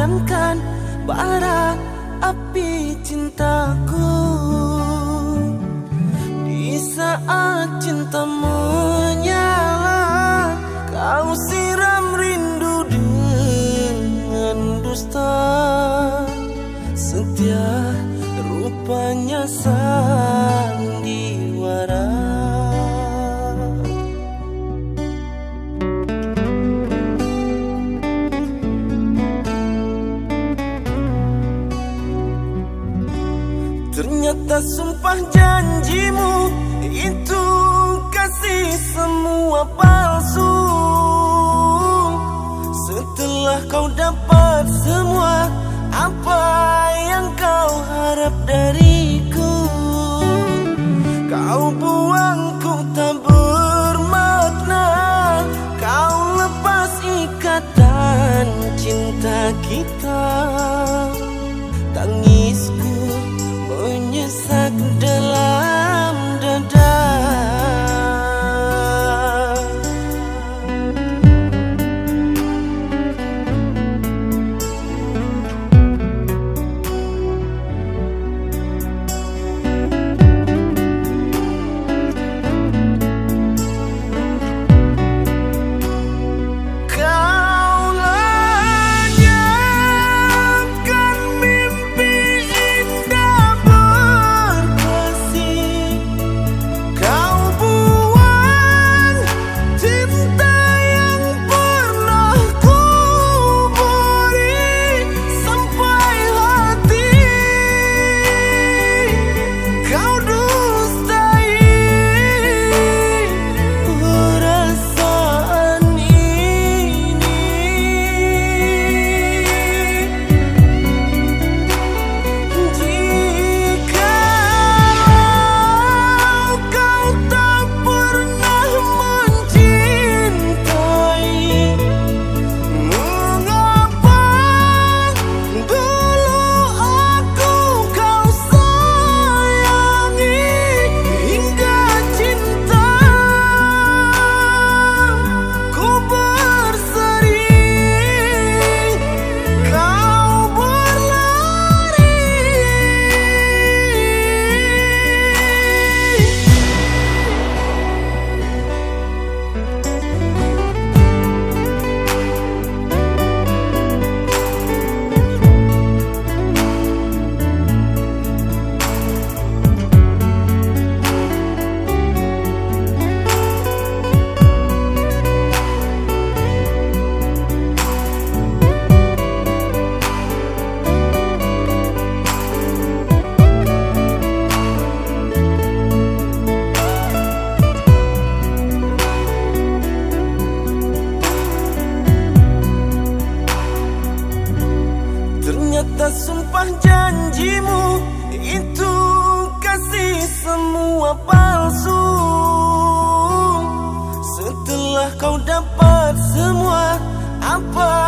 padamkan bara api cintaku. Di saat cinta menyala Kau siram rindu dengan dusta. Setia rupanya sandiwara Ternyata sumpah janjimu itu kasih semua palsu. Setelah kau dapat semua apa yang kau harap dariku? Kau buangku tak bermakna. Kau lepas ikatan cinta kita. Tangisku menyesak dalam semua palsu. Setelah kau dapat semua apa